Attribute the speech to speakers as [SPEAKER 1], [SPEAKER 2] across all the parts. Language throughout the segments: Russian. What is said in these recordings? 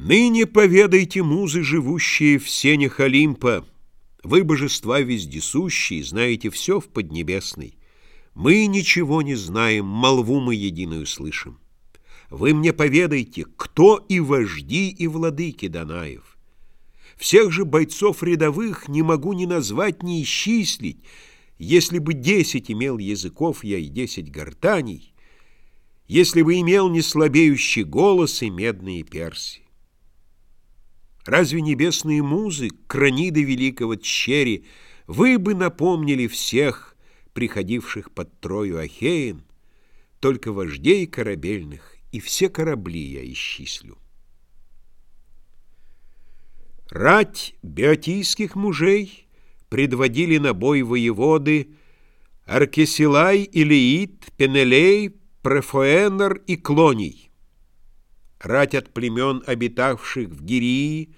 [SPEAKER 1] Ныне поведайте, музы, живущие в сенях Олимпа, Вы, божества вездесущие, знаете все в Поднебесной. Мы ничего не знаем, молву мы единую слышим. Вы мне поведайте, кто и вожди, и владыки Данаев. Всех же бойцов рядовых не могу ни назвать, ни исчислить. Если бы десять имел языков я и десять гортаней, Если бы имел неслабеющий голос и медные перси. Разве небесные музы, краниды великого Тщери, Вы бы напомнили всех, приходивших под Трою Ахеин, Только вождей корабельных и все корабли я исчислю. Рать биотийских мужей предводили на бой воеводы Аркесилай, Илиит, Пенелей, Префоэнер и Клоний рать от племен, обитавших в Гирии,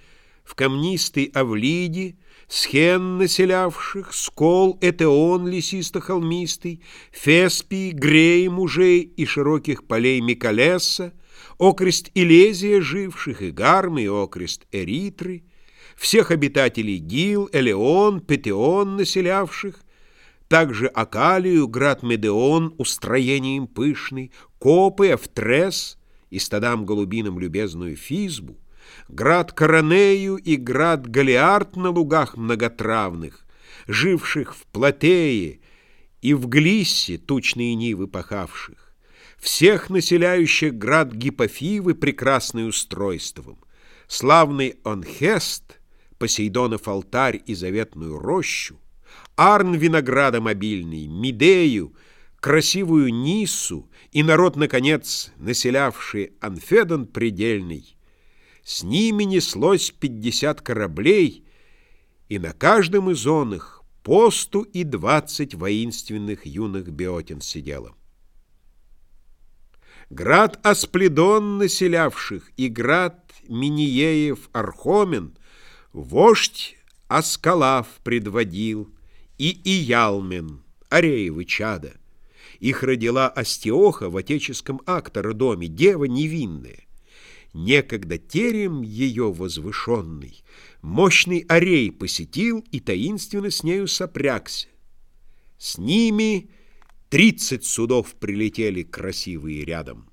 [SPEAKER 1] в камнистой Авлиде, Схен населявших, Скол, Этеон лесисто-холмистый, Феспий, Грей мужей и широких полей Микалеса, Окрест Илезия живших, и Гармы, и окрест Эритры, всех обитателей Гил, Элеон, Петеон населявших, также Акалию, град Медеон, устроением пышный, Копы, Эфтрес — и стадам голубиным любезную Физбу, град Коронею и град Галиарт на лугах многотравных, живших в Платее и в Глиссе тучные нивы пахавших, всех населяющих град Гипофивы прекрасным устройством, славный Онхест, Посейдонов алтарь и заветную рощу, Арн виноградом обильный, Медею, красивую Ниссу и народ, наконец, населявший Анфедон предельный. С ними неслось пятьдесят кораблей, и на каждом из он их посту и двадцать воинственных юных биотин сидело. Град Асплидон населявших и град Миниеев Архомен вождь Аскалав предводил и Иялмен, Ареевы чада. Их родила Астиоха в отеческом актородоме, дева невинная. Некогда терем ее возвышенный Мощный орей посетил и таинственно с нею сопрягся. С ними тридцать судов прилетели красивые рядом.